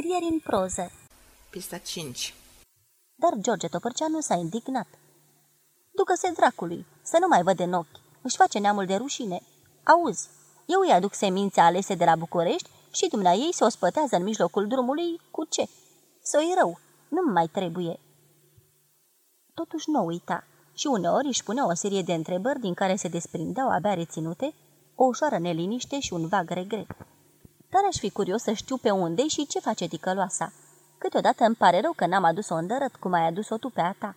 Scrieri în proză Pista 5 Dar George Topărceanu s-a indignat. Ducă-se dracului, să nu mai văd în ochi. Își face neamul de rușine. Auzi, eu îi aduc semințe alese de la București și dumnea ei se ospătează în mijlocul drumului cu ce? Să-i rău, nu mai trebuie. Totuși nu uita și uneori își punea o serie de întrebări din care se desprindeau abia reținute, o ușoară neliniște și un vag regret. Dar aș fi curios să știu pe unde și ce face ticăloasa. Câteodată îmi pare rău că n-am adus-o îndărăt cum ai adus-o tu pe a ta.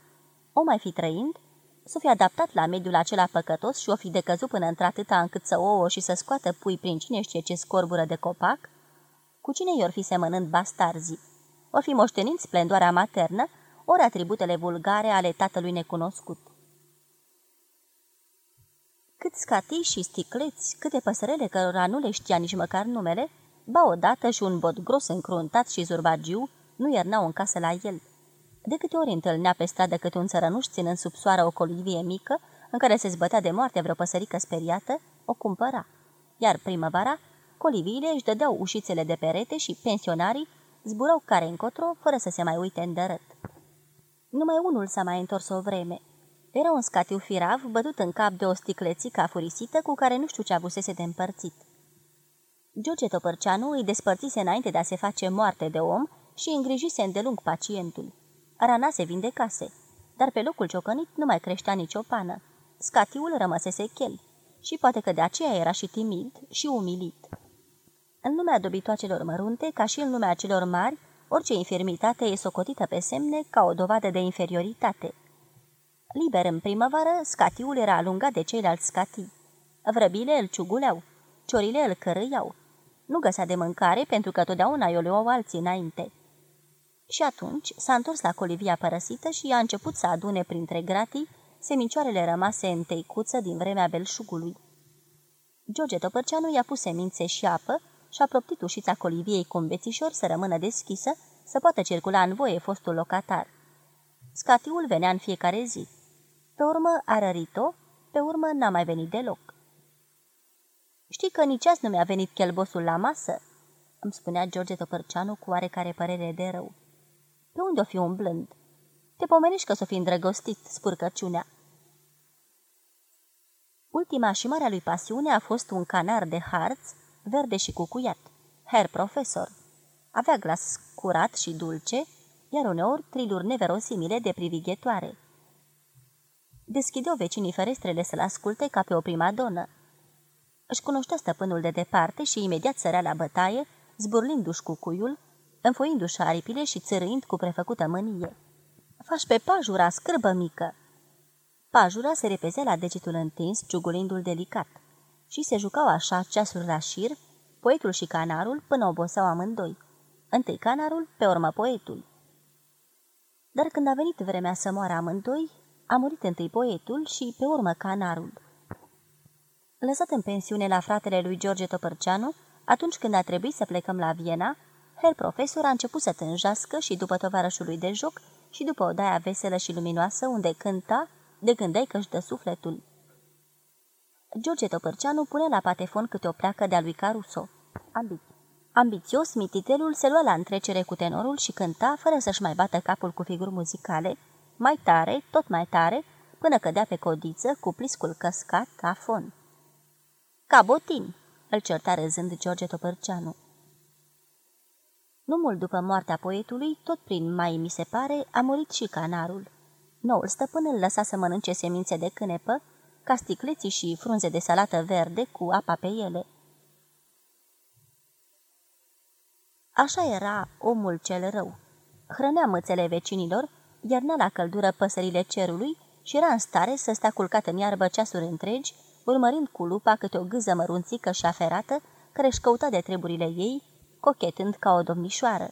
O mai fi trăind? Să fi adaptat la mediul acela păcătos și o fi decăzut până într-atâta încât să ouă și să scoată pui prin cine știe ce scorbură de copac? Cu cine i-or fi semănând bastarzii? O fi moștenind splendoarea maternă, ori atributele vulgare ale tatălui necunoscut. Cât scatii și sticleți, câte păsărele cărora nu le știa nici măcar numele, ba odată și un bot gros încruntat și zurbagiu nu iernau în casă la el. De câte ori întâlnea pe stradă câte un țărănuș ținând sub soară o colivie mică, în care se zbătea de moarte vreo păsărică speriată, o cumpăra. Iar primăvara, coliviile își dădeau ușițele de perete și pensionarii zburau care încotro, fără să se mai uite în dărât. Numai unul s-a mai întors o vreme. Era un scatiu firav, bătut în cap de o sticlețică afurisită cu care nu știu ce avusese de împărțit. George Topărceanu îi despărțise înainte de a se face moarte de om și îngrijise îndelung pacientul. Rana se vindecase, dar pe locul ciocănit nu mai creștea nicio pană. Scatiul rămăsese chel și poate că de aceea era și timid și umilit. În lumea dobitoacelor mărunte, ca și în lumea celor mari, orice infirmitate e socotită pe semne ca o dovadă de inferioritate. Liber în primăvară, scatiul era alungat de ceilalți scatii. Vrăbile îl ciuguleau, ciorile îl cărâiau. Nu găsea de mâncare pentru că totdeauna i-o luau alții înainte. Și atunci s-a întors la colivia părăsită și a început să adune printre gratii semicioarele rămase în teicuță din vremea belșugului. George Topărceanu i-a pus semințe și apă și a proptit ușița coliviei cu un bețișor să rămână deschisă, să poată circula în voie fostul locatar. Scatiul venea în fiecare zi. Pe urmă a rărit-o, pe urmă n-a mai venit deloc. Știi că nici azi nu mi-a venit chelbosul la masă?" îmi spunea George Topărceanu cu oarecare părere de rău. Pe unde o fi umblând? Te pomenești că s-o fi îndrăgostit, spurcăciunea." Ultima și marea lui pasiune a fost un canar de harț, verde și cucuiat, Herr Profesor. Avea glas curat și dulce, iar uneori triluri neverosimile de privighetoare. Deschideau vecinii ferestrele să-l asculte ca pe o primadonă. Își cunoștea stăpânul de departe și imediat sărea la bătaie, zburlindu-și cucuiul, înfoindu-și aripile și țărâind cu prefăcută mânie. Faci pe pajura, scârbă mică!" Pajura se repezea la degetul întins, ciugulindu-l delicat. Și se jucau așa ceasuri la șir, poetul și canarul, până oboseau amândoi. Întâi canarul, pe urmă poetul. Dar când a venit vremea să moară amândoi, a murit întâi poetul și pe urmă canarul. Lăsat în pensiune la fratele lui George Topărceanu, atunci când a trebuit să plecăm la Viena, Herr Profesor a început să tânjească și după tovarășul lui de joc și după o daia veselă și luminoasă unde cânta, de gândeai că-și dă sufletul. George Topărceanu pune la patefon câte o pleacă de-a lui Caruso. Ambi Ambițios, mititelul se lua la întrecere cu tenorul și cânta, fără să-și mai bată capul cu figuri muzicale, mai tare, tot mai tare, până cădea pe codiță cu pliscul căscat la fon. Cabotin!" îl certa râzând George Topărceanu. Nu mult după moartea poetului, tot prin mai mi se pare, a murit și canarul. Noul stăpân îl lăsa să mănânce semințe de cânepă, ca sticleții și frunze de salată verde cu apa pe ele. Așa era omul cel rău. Hrănea mățele vecinilor, iernea la căldură păsările cerului și era în stare să stea culcat în iarbă ceasuri întregi, urmărind cu lupa câte o gâză mărunțică și aferată, care își căuta de treburile ei, cochetând ca o domnișoară.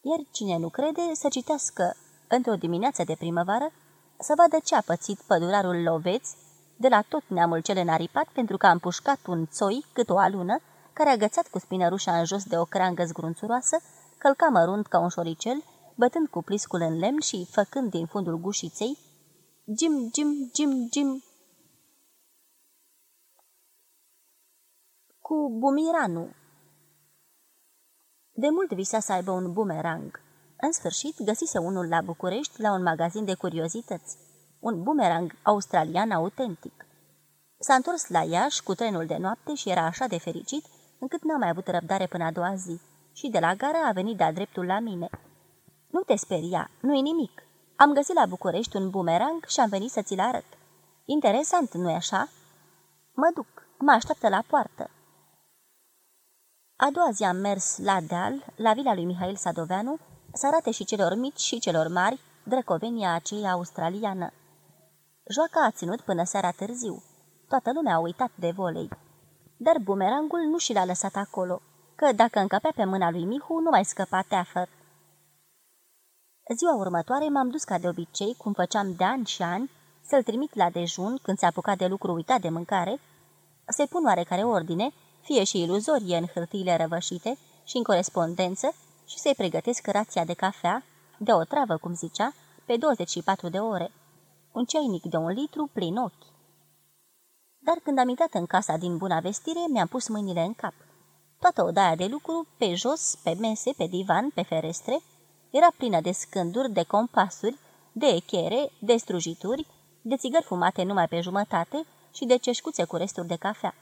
Iar cine nu crede să citească într-o dimineață de primăvară, să vadă ce a pățit pădurarul Loveț de la tot neamul cel înaripat pentru că a împușcat un țoi cât o alună, care a gățat cu spinărușa în jos de o creangă zgrunțuroasă, călca mărunt ca un șoricel, bătând cu pliscul în lemn și făcând din fundul gușiței, Jim, Jim, Jim, Jim, cu bumiranu. De mult visa să aibă un bumerang. În sfârșit, găsise unul la București, la un magazin de curiozități. Un bumerang australian autentic. S-a întors la Iași cu trenul de noapte și era așa de fericit încât n-a mai avut răbdare până a doua zi. Și de la gara a venit de-a dreptul la mine. Nu te speria, nu-i nimic. Am găsit la București un bumerang și am venit să ți-l arăt. Interesant, nu-i așa? Mă duc, mă așteaptă la poartă. A doua zi am mers la deal, la vila lui Mihail Sadoveanu, să arate și celor mici și celor mari drăcovenia aceea australiană. Joaca a ținut până seara târziu. Toată lumea a uitat de volei. Dar bumerangul nu și l-a lăsat acolo, că dacă încăpea pe mâna lui Mihu, nu mai scăpa teafăr. Ziua următoare m-am dus ca de obicei, cum făceam de ani și ani, să-l trimit la dejun când se apuca de lucru uitat de mâncare, se pun oarecare ordine, fie și iluzorie în hârtiile răvășite și în corespondență, și să-i pregătesc rația de cafea, de o travă, cum zicea, pe 24 de ore. Un ceainic de un litru plin ochi. Dar când am intrat în casa din bună vestire, mi-am pus mâinile în cap. Toată odaia de lucru, pe jos, pe mese, pe divan, pe ferestre, era plină de scânduri, de compasuri, de echere, de strujituri, de țigări fumate numai pe jumătate și de ceșcuțe cu resturi de cafea.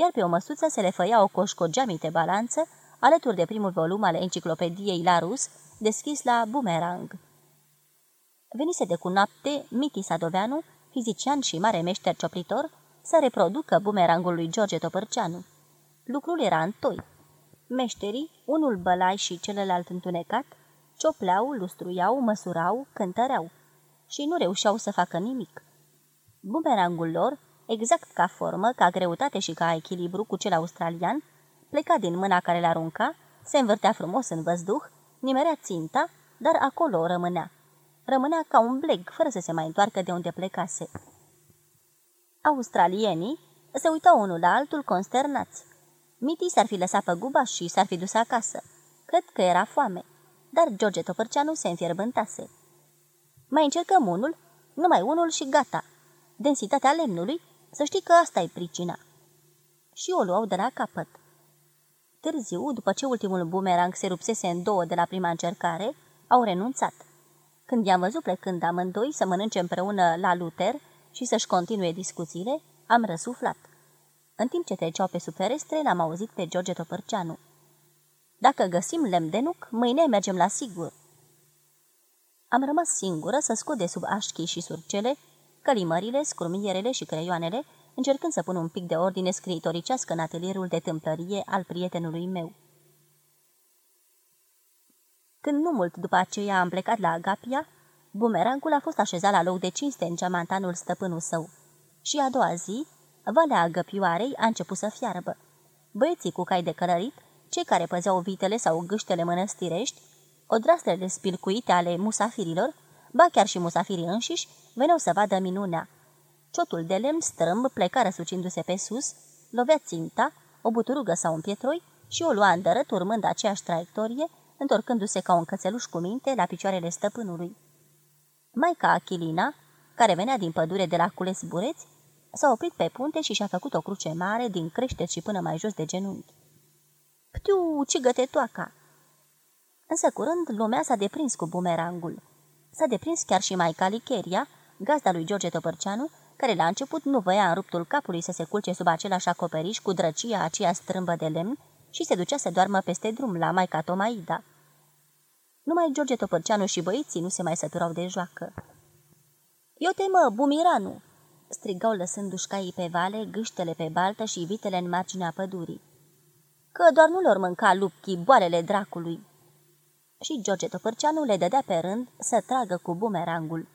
Iar pe o măsuță se le făia o coșcogeamite balanță, alături de primul volum al enciclopediei Larus, deschis la Bumerang. Venise de cu noapte Miti Sadoveanu, fizician și mare meșter cioplitor, să reproducă bumerangul lui George Topărceanu. Lucrul era în toi. Meșterii, unul bălai și celălalt întunecat, ciopleau, lustruiau, măsurau, cântăreau și nu reușeau să facă nimic. Bumerangul lor, exact ca formă, ca greutate și ca echilibru cu cel australian, pleca din mâna care l-arunca, se învârtea frumos în văzduh, nimerea ținta, dar acolo rămânea. Rămânea ca un bleg, fără să se mai întoarcă de unde plecase. Australienii se uitau unul la altul consternați. Miti s-ar fi lăsat pe guba și s-ar fi dus acasă. Cred că era foame, dar George Topărceanu se înfierbântase. Mai încercăm unul, numai unul și gata. Densitatea lemnului, să știi că asta e pricina. Și o luau de la capăt. Târziu, după ce ultimul bumerang se rupsese în două de la prima încercare, au renunțat. Când i-am văzut plecând amândoi să mănânce împreună la Luther și să-și continue discuțiile, am răsuflat. În timp ce treceau pe sub ferestre, l-am auzit pe George Topărceanu. Dacă găsim lemn de nuc, mâine mergem la sigur. Am rămas singură să scot de sub așchii și surcele, călimările, scurmierele și creioanele, încercând să pun un pic de ordine scriitoricească în atelierul de tâmplărie al prietenului meu. Când nu mult după aceea am plecat la Agapia, bumerangul a fost așezat la loc de cinste în geamantanul stăpânul său. Și a doua zi, valea agăpioarei a început să fiarbă. Băieții cu cai de călărit, cei care păzeau vitele sau gâștele mănăstirești, odrastrele spilcuite ale musafirilor, ba chiar și musafirii înșiși, veneau să vadă minunea. Ciotul de lemn strâmb pleca răsucindu-se pe sus, lovea ținta, o buturugă sau un pietroi și o lua îndărăt urmând aceeași traiectorie, întorcându-se ca un cățeluș cu minte la picioarele stăpânului. Maica Achilina, care venea din pădure de la cules bureți, s-a oprit pe punte și și-a făcut o cruce mare din creștet și până mai jos de genunchi. Ptiu, ce gătetoaca! Însă curând lumea s-a deprins cu bumerangul. S-a deprins chiar și Maica Licheria, gazda lui George Topărceanu, care la început nu voia în ruptul capului să se culce sub același acoperiș cu drăcia aceea strâmbă de lemn și se ducea să doarmă peste drum la Maica Tomaida. Numai George Topărceanu și băieții nu se mai săturau de joacă. Eu te mă, bumiranu!" strigau lăsându-și caii pe vale, gâștele pe baltă și vitele în marginea pădurii. Că doar nu lor mânca lupchii boalele dracului. Și George Topărceanu le dădea pe rând să tragă cu bumerangul.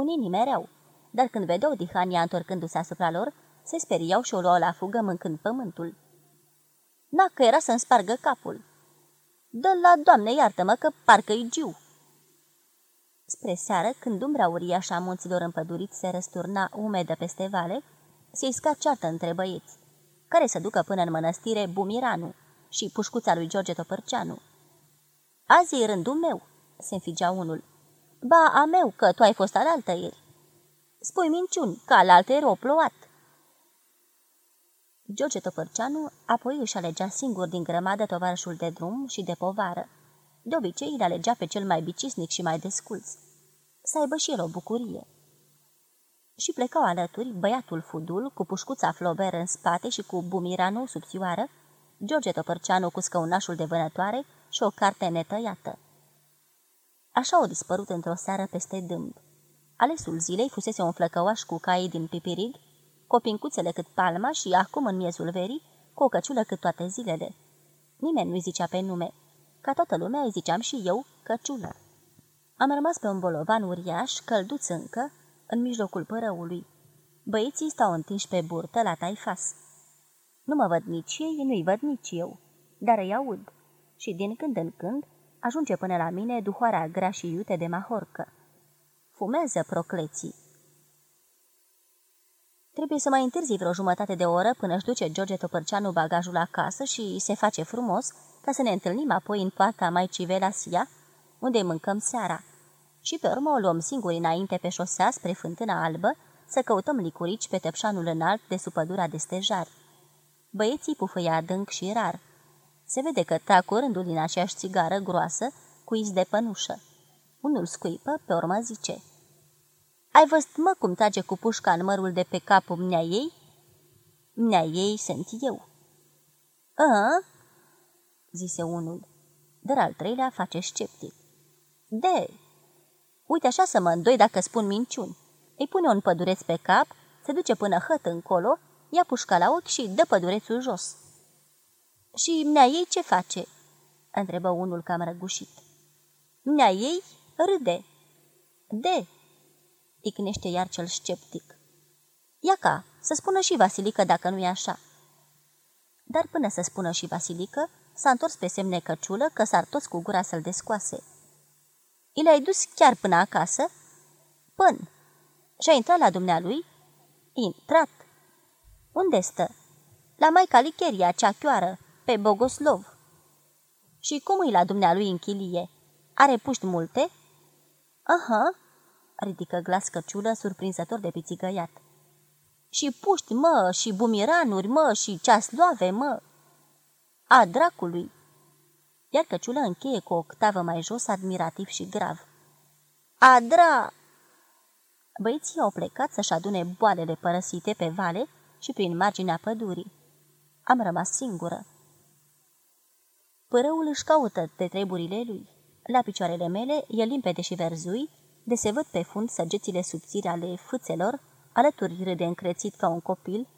Unii nimereau, dar când vedeau Dihania întorcându-se asupra lor, se speriau și o luau la fugă mâncând pământul. Na, că era să-mi spargă capul dă la doamne, iartă-mă, că parcă-i giu. Spre seară, când umbra uriașă a munților împăduriți se răsturna umedă peste vale, se isca ceartă între băieți, care să ducă până în mănăstire Bumiranu și pușcuța lui George Topărceanu. Azi e rândul meu, se înfigea unul. Ba, a meu, că tu ai fost alaltă ieri. Spui minciuni, că alaltă o plouat. George Topărceanu apoi își alegea singur din grămadă tovarășul de drum și de povară. De obicei îl alegea pe cel mai bicisnic și mai desculț. Să aibă și el o bucurie. Și plecau alături băiatul Fudul, cu pușcuța Flober în spate și cu bumiranu subțioară, George Topărceanu cu scăunașul de vânătoare și o carte netăiată. Așa au dispărut într-o seară peste dâmb. Alesul zilei fusese un flăcăuaș cu cai din pipirig, copincuțele cât palma și acum în miezul verii, cu o căciulă cât toate zilele. Nimeni nu-i zicea pe nume. Ca toată lumea îi ziceam și eu căciulă. Am rămas pe un bolovan uriaș, călduț încă, în mijlocul părăului. Băieții stau întinși pe burtă la taifas. Nu mă văd nici ei, nu-i văd nici eu, dar îi aud. Și din când în când ajunge până la mine duhoarea grea și iute de mahorcă. Fumează procleții. Trebuie să mai întârzi vreo jumătate de oră până își duce George Topărceanu bagajul acasă și se face frumos ca să ne întâlnim apoi în poarta mai Sia, unde mâncăm seara. Și pe urmă o luăm singuri înainte pe șosea spre Fântâna Albă să căutăm licurici pe tăpșanul înalt de sub pădura de stejari. Băieții pufăia adânc și rar. Se vede că trag rândul din aceeași țigară groasă cu iz de pănușă. Unul scuipă, pe urmă zice – ai văzut, mă, cum trage cu pușca în mărul de pe capul mnea ei? Mnea ei sunt eu. A? zise unul, dar al treilea face sceptic. De, uite așa să mă îndoi dacă spun minciuni. Îi pune un pădureț pe cap, se duce până hăt încolo, ia pușca la ochi și dă pădurețul jos. Și mnea ei ce face?" întrebă unul cam răgușit. Mnea ei râde. De, ticnește iar cel sceptic. Iaca, să spună și Vasilică dacă nu e așa. Dar până să spună și Vasilică, s-a întors pe semne căciulă că s-ar toți cu gura să-l descoase. I l-ai dus chiar până acasă? Pân. Și-a intrat la dumnealui? Intrat. Unde stă? La Maica Licheria, cea chioară, pe Bogoslov. Și cum îi la dumnealui în chilie? Are puști multe? Aha, ridică glas căciulă, surprinzător de pițigăiat. Și puști, mă, și bumiranuri, mă, și ceasloave, mă. A dracului! Iar căciulă încheie cu o octavă mai jos, admirativ și grav. Adra! Băieții au plecat să-și adune boalele părăsite pe vale și prin marginea pădurii. Am rămas singură. Părăul își caută de treburile lui. La picioarele mele e limpede și verzui, de se văd pe fund săgețile subțiri ale fâțelor, alături râde încrețit ca un copil,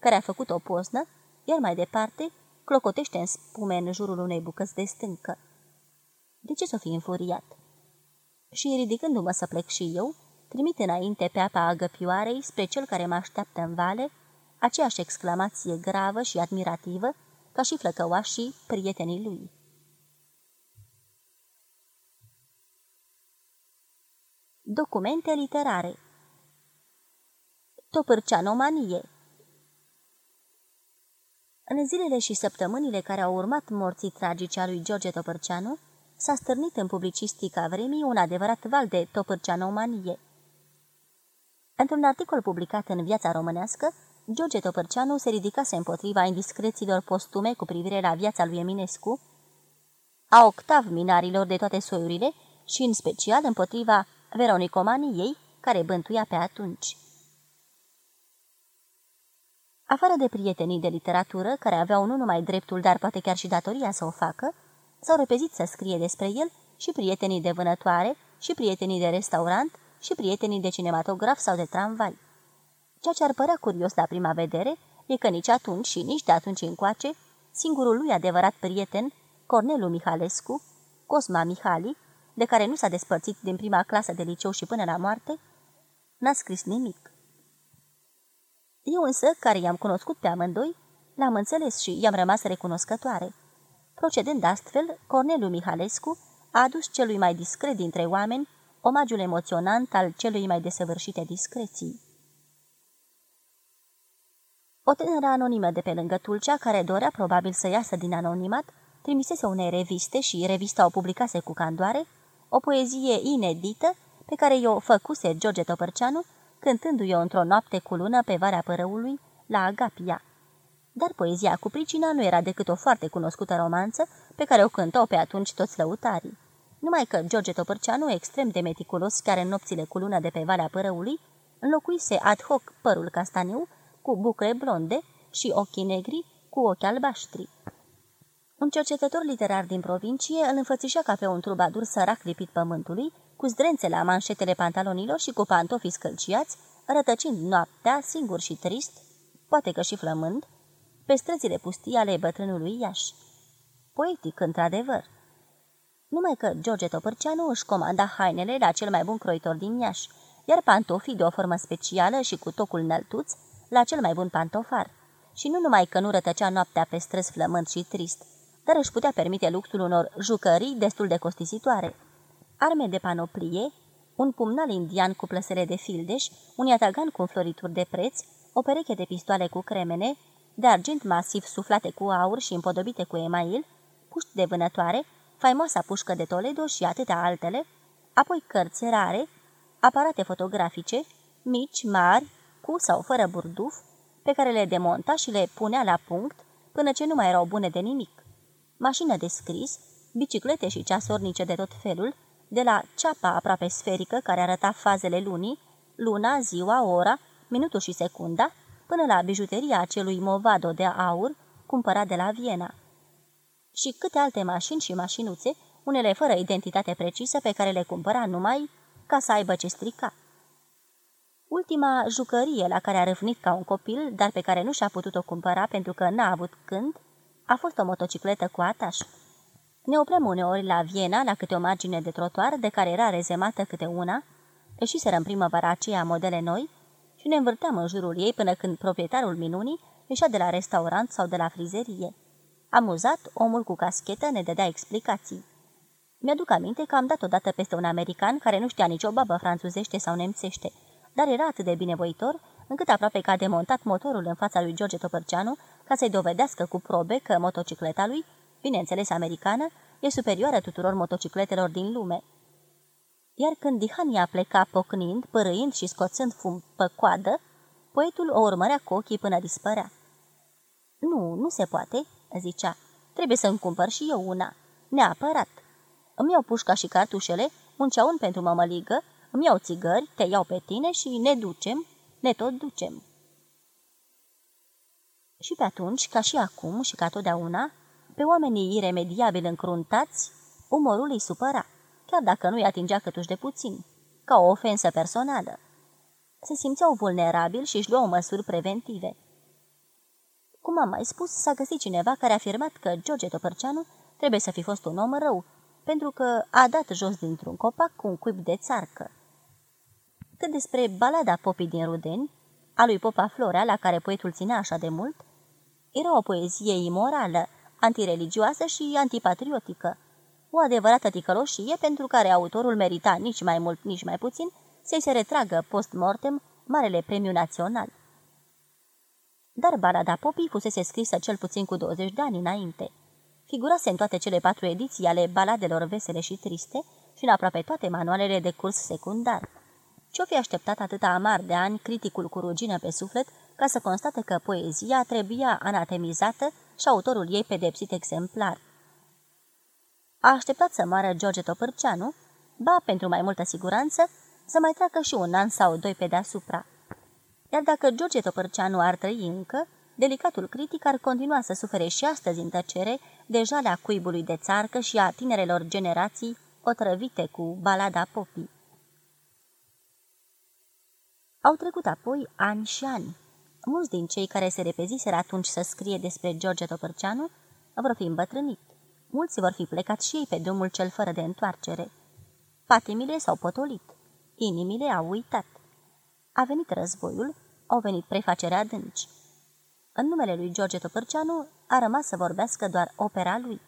care a făcut o poznă, iar mai departe clocotește în spume în jurul unei bucăți de stâncă. De ce s-o fi înfuriat? Și ridicându-mă să plec și eu, trimit înainte pe apa agăpioarei spre cel care mă așteaptă în vale, aceeași exclamație gravă și admirativă, ca și flăcăoașii prietenii lui. Documente literare Topârceanomanie În zilele și săptămânile care au urmat morții tragice a lui George Topârceanu, s-a stârnit în publicistica vremii un adevărat val de topârceanomanie. Într-un articol publicat în Viața Românească, George Topârceanu se ridicase împotriva indiscrețiilor postume cu privire la viața lui Eminescu, a octav minarilor de toate soiurile și, în special, împotriva veronicomaniei care bântuia pe atunci. Afară de prietenii de literatură, care aveau nu numai dreptul, dar poate chiar și datoria să o facă, s-au repezit să scrie despre el și prietenii de vânătoare, și prietenii de restaurant, și prietenii de cinematograf sau de tramvai. Ceea ce ar părea curios la prima vedere e că nici atunci și nici de atunci încoace, singurul lui adevărat prieten, Cornelu Mihalescu, Cosma Mihali, de care nu s-a despărțit din prima clasă de liceu și până la moarte, n-a scris nimic. Eu însă, care i-am cunoscut pe amândoi, l-am înțeles și i-am rămas recunoscătoare. Procedând astfel, Corneliu Mihalescu a adus celui mai discret dintre oameni omagiul emoționant al celui mai desăvârșite discreții. O tânără anonimă de pe lângă Tulcea, care dorea probabil să iasă din anonimat, trimisese unei reviste și revista o publicase cu candoare, o poezie inedită pe care i-o făcuse George Topărceanu, cântându-i-o într-o noapte cu lună pe Varea Părăului, la Agapia. Dar poezia cu pricina nu era decât o foarte cunoscută romanță pe care o cântau pe atunci toți lăutarii. Numai că George Topărceanu, extrem de meticulos, chiar în nopțile cu lună de pe Valea Părăului, înlocuise ad hoc părul castaniu cu bucle blonde și ochii negri cu ochi albaștri. Un cercetător literar din provincie îl înfățișa ca pe un trubadur sărac lipit pământului, cu zdrențe la manșetele pantalonilor și cu pantofii scălciați, rătăcind noaptea, singur și trist, poate că și flămând, pe străzile pustii ale bătrânului Iași. Poetic, într-adevăr. Numai că George Topărceanu își comanda hainele la cel mai bun croitor din Iași, iar pantofii de o formă specială și cu tocul năltuț la cel mai bun pantofar. Și nu numai că nu rătăcea noaptea pe străzi flământ și trist, dar își putea permite luxul unor jucării destul de costisitoare. Arme de panoplie, un pumnal indian cu plăsele de fildeș, un iatagan cu înflorituri de preț, o pereche de pistoale cu cremene, de argint masiv suflate cu aur și împodobite cu email, puști de vânătoare, faimoasa pușcă de Toledo și atâtea altele, apoi cărți rare, aparate fotografice, mici, mari, cu sau fără burduf, pe care le demonta și le punea la punct până ce nu mai erau bune de nimic. Mașină de scris, biciclete și ceasornice de tot felul, de la ceapa aproape sferică care arăta fazele lunii, luna, ziua, ora, minutul și secunda, până la bijuteria acelui movado de aur cumpărat de la Viena. Și câte alte mașini și mașinuțe, unele fără identitate precisă pe care le cumpăra numai ca să aibă ce strica. Ultima jucărie la care a râvnit ca un copil, dar pe care nu și-a putut-o cumpăra pentru că n-a avut când, a fost o motocicletă cu ataș. Ne oprem uneori la Viena, la câte o margine de trotuar, de care era rezemată câte una, ieșiseră în primăvara aceea modele noi și ne învârteam în jurul ei până când proprietarul minunii ieșea de la restaurant sau de la frizerie. Amuzat, omul cu caschetă ne dădea explicații. Mi-aduc aminte că am dat odată peste un american care nu știa nicio babă franțuzește sau nemțește, dar era atât de binevoitor, încât aproape că a demontat motorul în fața lui George Topărceanu ca să-i dovedească cu probe că motocicleta lui, bineînțeles americană, e superioară tuturor motocicletelor din lume. Iar când Dihania pleca pocnind, părâind și scoțând fum pe coadă, poetul o urmărea cu ochii până dispărea. Nu, nu se poate," zicea. Trebuie să-mi cumpăr și eu una. Neapărat. Îmi iau pușca și cartușele, un ceaun pentru mămăligă, îmi iau țigări, te iau pe tine și ne ducem, ne tot ducem. Și pe atunci, ca și acum și ca totdeauna, pe oamenii iremediabil încruntați, umorul îi supăra, chiar dacă nu-i atingea câtuși de puțin, ca o ofensă personală. Se simțeau vulnerabili și își luau măsuri preventive. Cum am mai spus, s-a găsit cineva care a afirmat că George Topărceanu trebuie să fi fost un om rău, pentru că a dat jos dintr-un copac cu un cuib de țarcă. Cât despre balada popii din Rudeni, a lui Popa Florea, la care poetul ținea așa de mult, era o poezie imorală, antireligioasă și antipatriotică. O adevărată ticăloșie pentru care autorul merita nici mai mult, nici mai puțin să-i se retragă post-mortem Marele Premiu Național. Dar balada popii fusese scrisă cel puțin cu 20 de ani înainte. Figurase în toate cele patru ediții ale baladelor vesele și triste și în aproape toate manualele de curs secundar. Ce-o fi așteptat atâta amar de ani criticul cu rugină pe suflet ca să constate că poezia trebuia anatemizată și autorul ei pedepsit exemplar? A așteptat să moară George Topârceanu, ba, pentru mai multă siguranță, să mai treacă și un an sau doi pe deasupra. Iar dacă George Topârceanu ar trăi încă, delicatul critic ar continua să sufere și astăzi în tăcere de jalea cuibului de țarcă și a tinerelor generații otrăvite cu balada popii. Au trecut apoi ani și ani. Mulți din cei care se repeziseră atunci să scrie despre George Topărceanu vor fi îmbătrânit. Mulți vor fi plecat și ei pe drumul cel fără de întoarcere. Patimile s-au potolit. Inimile au uitat. A venit războiul, au venit prefacere adânci. În numele lui George Topărceanu a rămas să vorbească doar opera lui.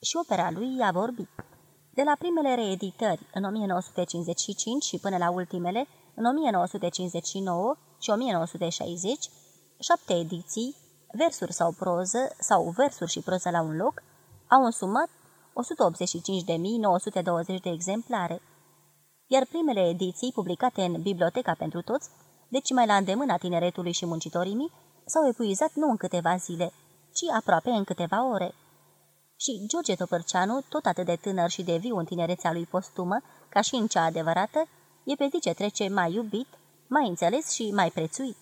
Și opera lui i-a vorbit. De la primele reeditări în 1955 și până la ultimele, în 1959 și 1960, șapte ediții, versuri sau proză sau versuri și proză la un loc, au însumat 185.920 de exemplare. Iar primele ediții, publicate în Biblioteca pentru Toți, deci mai la îndemâna tineretului și muncitorimii, s-au epuizat nu în câteva zile, ci aproape în câteva ore. Și George Topărceanu, tot atât de tânăr și de viu în tinerețea lui postumă, ca și în cea adevărată, e pe zi ce trece mai iubit, mai înțeles și mai prețuit.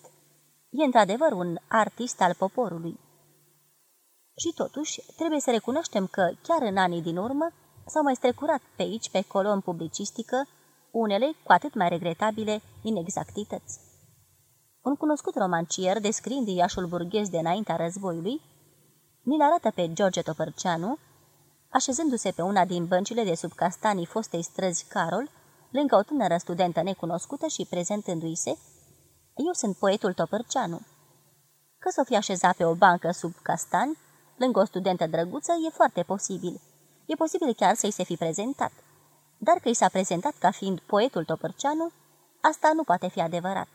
E într-adevăr un artist al poporului. Și totuși, trebuie să recunoaștem că, chiar în anii din urmă, s-au mai strecurat pe aici, pe acolo, în publicistică, unele, cu atât mai regretabile, inexactități. Un cunoscut romancier, descriind Iașul burghez de înaintea războiului, ni-l arată pe George Topărceanu, așezându-se pe una din băncile de sub castanii fostei străzi Carol, lângă o tânără studentă necunoscută și prezentându-i se, Eu sunt poetul Topărceanu. Că s-o fi așezat pe o bancă sub castani, lângă o studentă drăguță, e foarte posibil. E posibil chiar să-i se fi prezentat. Dar că i s-a prezentat ca fiind poetul Topărceanu, asta nu poate fi adevărat.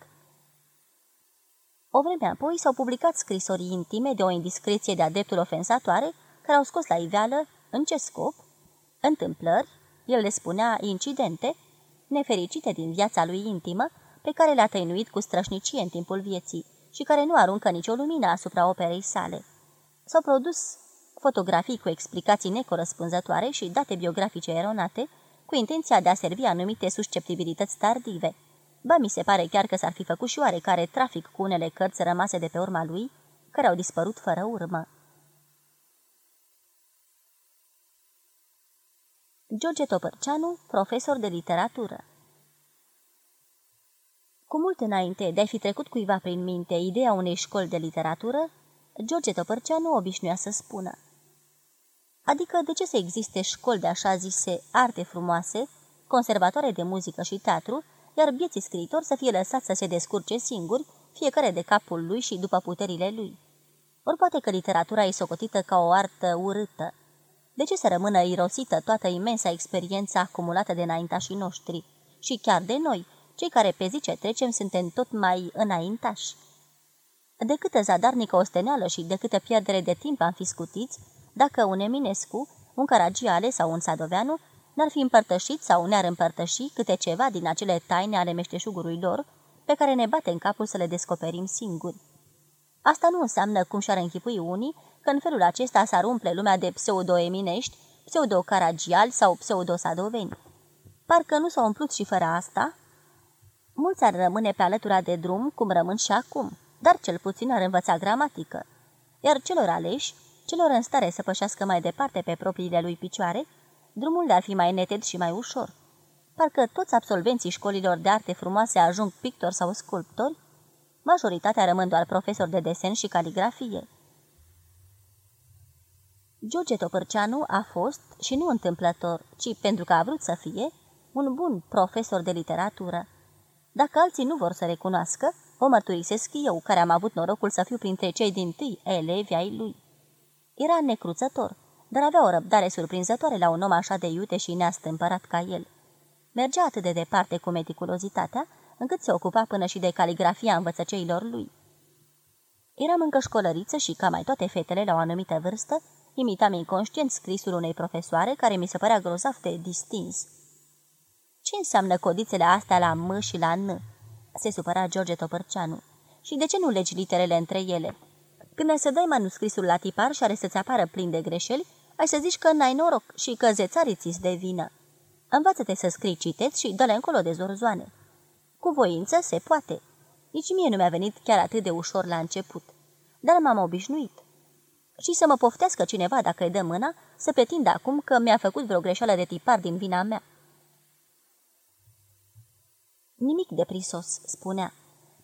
O vreme apoi s-au publicat scrisorii intime de o indiscreție de-a dreptul ofensatoare, care au scos la iveală, în ce scop, întâmplări, el le spunea incidente, nefericite din viața lui intimă, pe care le-a tăinuit cu strășnicie în timpul vieții și care nu aruncă nicio lumină asupra operei sale. S-au produs fotografii cu explicații necorespunzătoare și date biografice eronate, cu intenția de a servi anumite susceptibilități tardive. Ba, mi se pare chiar că s-ar fi făcut și oarecare trafic cu unele cărți rămase de pe urma lui, care au dispărut fără urmă. George Topărceanu, profesor de literatură Cu mult înainte de a fi trecut cuiva prin minte ideea unei școli de literatură, George Topărceanu obișnuia să spună Adică de ce să existe școli de așa zise arte frumoase, conservatoare de muzică și teatru, iar bieții scriitori să fie lăsați să se descurce singuri, fiecare de capul lui și după puterile lui. Ori poate că literatura e socotită ca o artă urâtă. De ce să rămână irosită toată imensa experiență acumulată de înaintașii noștri? Și chiar de noi, cei care pe zi ce trecem suntem tot mai înaintași. De câtă zadarnică osteneală și de câtă pierdere de timp am fi scutiți, dacă un Eminescu, un Caragiale sau un Sadoveanu n-ar fi împărtășit sau ne-ar împărtăși câte ceva din acele taine ale meșteșugului lor, pe care ne bate în capul să le descoperim singuri. Asta nu înseamnă, cum și-ar închipui unii, că în felul acesta s-ar umple lumea de pseudo-eminești, pseudo-caragiali sau pseudo-sadoveni. Parcă nu s-au umplut și fără asta? Mulți ar rămâne pe alătura de drum, cum rămân și acum, dar cel puțin ar învăța gramatică. Iar celor aleși, celor în stare să pășească mai departe pe propriile lui picioare, drumul le-ar fi mai neted și mai ușor. Parcă toți absolvenții școlilor de arte frumoase ajung pictori sau sculptori, majoritatea rămân doar profesori de desen și caligrafie. George Topărceanu a fost, și nu întâmplător, ci pentru că a vrut să fie, un bun profesor de literatură. Dacă alții nu vor să recunoască, o mărturisesc eu, care am avut norocul să fiu printre cei din tâi elevi ai lui. Era necruțător, dar avea o răbdare surprinzătoare la un om așa de iute și neastâmpărat ca el. Mergea atât de departe cu meticulozitatea, încât se ocupa până și de caligrafia învățăceilor lui. Eram încă școlăriță și, ca mai toate fetele la o anumită vârstă, imitam inconștient scrisul unei profesoare care mi se părea grozav de distins. Ce înseamnă codițele astea la M și la N?" se supăra George Topărceanu. Și de ce nu legi literele între ele?" Când ai să dai manuscrisul la tipar și are să-ți apară plin de greșeli, ai să zici că n-ai noroc și că zețarii ți de vină. Învață-te să scrii citeți și dă-le încolo de zorzoane. Cu voință se poate. Nici mie nu mi-a venit chiar atât de ușor la început. Dar m-am obișnuit. Și să mă poftească cineva dacă îi dă mâna, să pretindă acum că mi-a făcut vreo greșeală de tipar din vina mea. Nimic de prisos, spunea.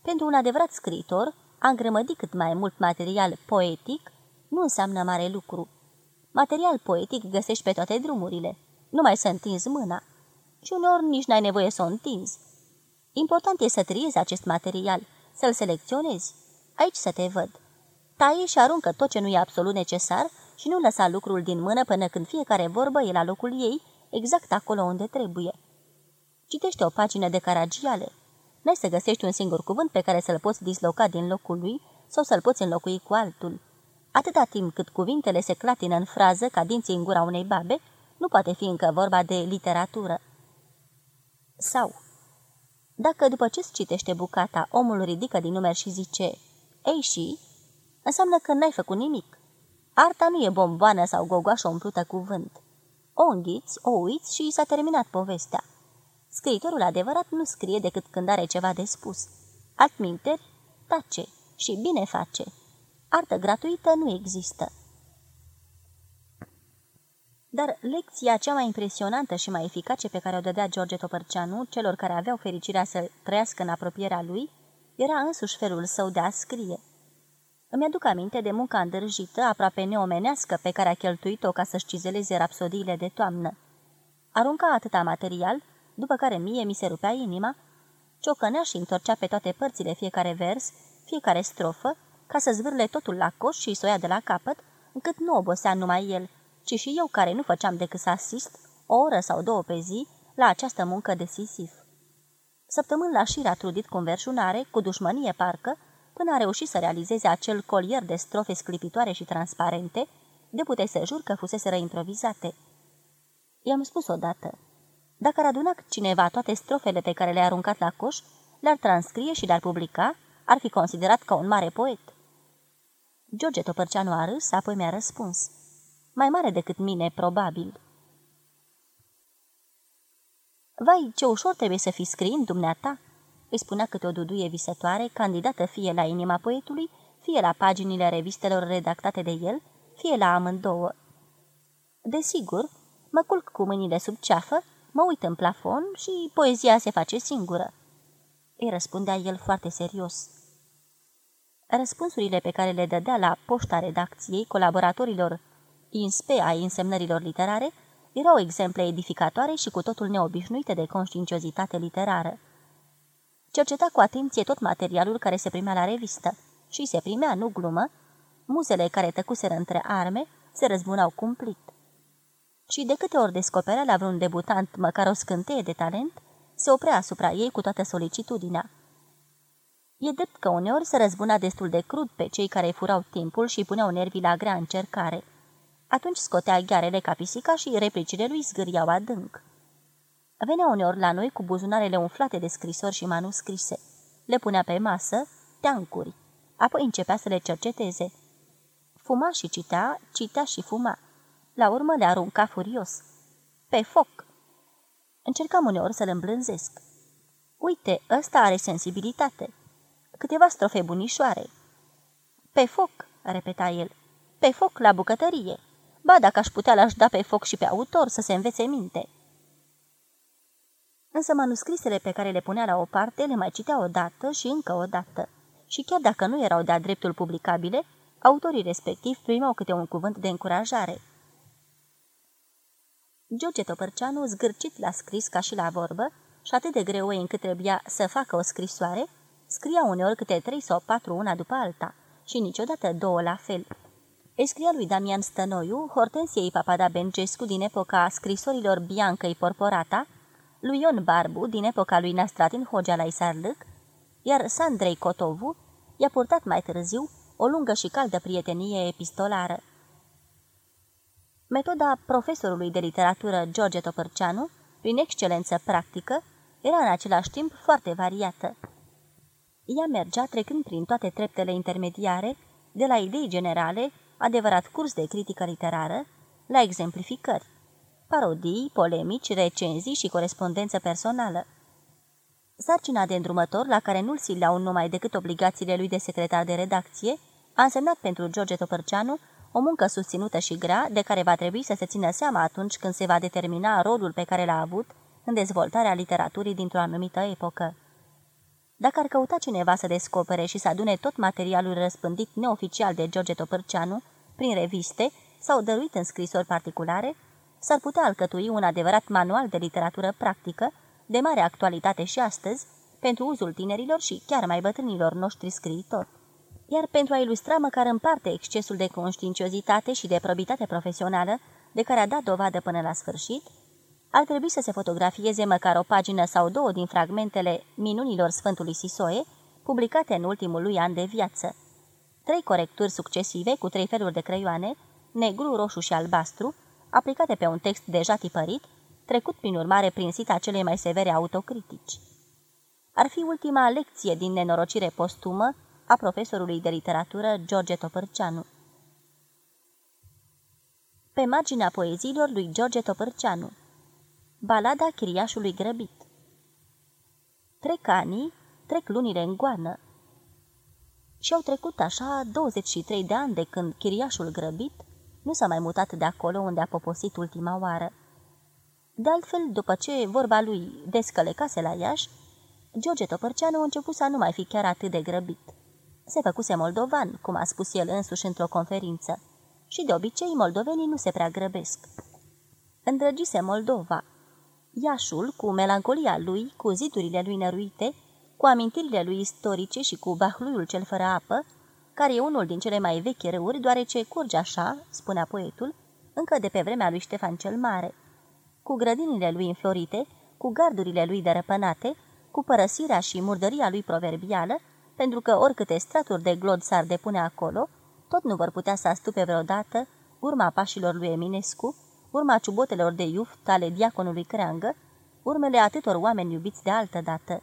Pentru un adevărat scriitor, a îngrămădi cât mai mult material poetic nu înseamnă mare lucru. Material poetic găsești pe toate drumurile. Numai să întinzi mâna. Și uneori nici n-ai nevoie să o întinzi. Important e să triezi acest material, să-l selecționezi. Aici să te văd. Taie și aruncă tot ce nu e absolut necesar și nu lăsa lucrul din mână până când fiecare vorbă e la locul ei, exact acolo unde trebuie. Citește o pagină de caragiale. N-ai să găsești un singur cuvânt pe care să-l poți disloca din locul lui sau să-l poți înlocui cu altul. Atâta timp cât cuvintele se clatină în frază ca dinții în gura unei babe, nu poate fi încă vorba de literatură. Sau, dacă după ce-ți citește bucata, omul ridică din numeri și zice, Ei și, înseamnă că n-ai făcut nimic. Arta nu e bomboană sau gogoașă umplută cu vânt. O înghiți, o uiți și s-a terminat povestea. Scriitorul adevărat nu scrie decât când are ceva de spus. Altminteri, tace și bine face. Artă gratuită nu există. Dar lecția cea mai impresionantă și mai eficace pe care o dădea George Topărceanu celor care aveau fericirea să trăiască în apropierea lui, era însuși felul său de a scrie. Îmi aduc aminte de munca îndrăjită, aproape neomenească, pe care a cheltuit-o ca să-și cizeleze rapsodiile de toamnă. Arunca atâta material, după care mie mi se rupea inima, ciocănea și întorcea pe toate părțile fiecare vers, fiecare strofă, ca să zvârle totul la coș și să o ia de la capăt, încât nu obosea numai el, ci și eu care nu făceam decât să asist, o oră sau două pe zi, la această muncă decisiv. Săptămâni la șir a trudit cu înverșunare, cu dușmănie parcă, până a reușit să realizeze acel colier de strofe sclipitoare și transparente, de puteai să jur că fusese improvizate. I-am spus odată, dacă ar aduna cineva toate strofele pe care le-a aruncat la coș, le-ar transcrie și le-ar publica, ar fi considerat ca un mare poet. George Topărceanu a râs, apoi mi-a răspuns. Mai mare decât mine, probabil. Vai, ce ușor trebuie să fii scriind, dumneata!" Îi spunea câte o duduie visătoare, candidată fie la inima poetului, fie la paginile revistelor redactate de el, fie la amândouă. Desigur, mă culc cu mâinile sub ceafă, mă uit în plafon și poezia se face singură. Îi răspundea el foarte serios. Răspunsurile pe care le dădea la poșta redacției colaboratorilor inspe ai însemnărilor literare erau exemple edificatoare și cu totul neobișnuite de conștiinciozitate literară. Cerceta cu atenție tot materialul care se primea la revistă și se primea, nu glumă, muzele care tăcuseră între arme se răzbunau cumplit. Și de câte ori descoperea la vreun debutant măcar o scânteie de talent, se oprea asupra ei cu toată solicitudinea. E drept că uneori se răzbuna destul de crud pe cei care îi furau timpul și puneau nervii la grea încercare. Atunci scotea ghearele ca pisica și replicile lui zgâriau adânc. Venea uneori la noi cu buzunarele umflate de scrisori și manuscrise. Le punea pe masă, teancuri. Apoi începea să le cerceteze. Fuma și citea, citea și fuma. La urmă le arunca furios. Pe foc! Încercam uneori să-l îmblânzesc. Uite, ăsta are sensibilitate. Câteva strofe bunișoare. Pe foc, repeta el. Pe foc la bucătărie. Ba, dacă aș putea, l-aș da pe foc și pe autor să se învețe minte. Însă manuscrisele pe care le punea la o parte le mai citea odată și încă o dată. Și chiar dacă nu erau de-a dreptul publicabile, autorii respectiv primeau câte un cuvânt de încurajare. George Topărceanu, zgârcit la scris ca și la vorbă, și atât de greu încât trebuia să facă o scrisoare, scria uneori câte trei sau patru una după alta și niciodată două la fel. Îi scria lui Damian Stănoiu, Hortensiei Papada Bengescu din epoca scrisorilor Biancăi Porporata, lui Ion Barbu din epoca lui Nastratin Hogea la Isarlâc, iar Sandrei Cotovu i-a purtat mai târziu o lungă și caldă prietenie epistolară. Metoda profesorului de literatură George Topărceanu, prin excelență practică, era în același timp foarte variată. Ea mergea trecând prin toate treptele intermediare, de la idei generale, adevărat curs de critică literară, la exemplificări, parodii, polemici, recenzii și corespondență personală. Sarcina de îndrumător, la care nu-l sileau numai decât obligațiile lui de secretar de redacție, a însemnat pentru George Topărceanu o muncă susținută și grea, de care va trebui să se țină seama atunci când se va determina rolul pe care l-a avut în dezvoltarea literaturii dintr-o anumită epocă. Dacă ar căuta cineva să descopere și să adune tot materialul răspândit neoficial de George Topărceanu, prin reviste sau dăruit în scrisori particulare, s-ar putea alcătui un adevărat manual de literatură practică, de mare actualitate și astăzi, pentru uzul tinerilor și chiar mai bătrânilor noștri scriitori iar pentru a ilustra măcar în parte excesul de conștiinciozitate și de probitate profesională de care a dat dovadă până la sfârșit, ar trebui să se fotografieze măcar o pagină sau două din fragmentele Minunilor Sfântului Sisoe, publicate în ultimul lui an de viață. Trei corecturi succesive cu trei feluri de creioane, negru, roșu și albastru, aplicate pe un text deja tipărit, trecut prin urmare prin sita celei mai severe autocritici. Ar fi ultima lecție din nenorocire postumă a profesorului de literatură George Topărceanu. Pe marginea poeziilor lui George Topărceanu Balada chiriașului grăbit Trec anii, trec lunile în goană. Și-au trecut așa 23 de ani de când chiriașul grăbit nu s-a mai mutat de acolo unde a poposit ultima oară. De altfel, după ce vorba lui descălecase la Iași, George Topărceanu a început să nu mai fi chiar atât de grăbit. Se făcuse moldovan, cum a spus el însuși într-o conferință, și de obicei moldovenii nu se prea grăbesc. Îndrăgise Moldova. Iașul, cu melancolia lui, cu zidurile lui năruite, cu amintirile lui istorice și cu bahluiul cel fără apă, care e unul din cele mai vechi râuri, deoarece curge așa, spunea poetul, încă de pe vremea lui Ștefan cel Mare. Cu grădinile lui înflorite, cu gardurile lui dărăpânate, cu părăsirea și murdăria lui proverbială, pentru că oricâte straturi de glod s-ar depune acolo, tot nu vor putea să astupe vreodată urma pașilor lui Eminescu, urma ciubotelor de iuft ale diaconului Creangă, urmele atâtor oameni iubiți de altă dată.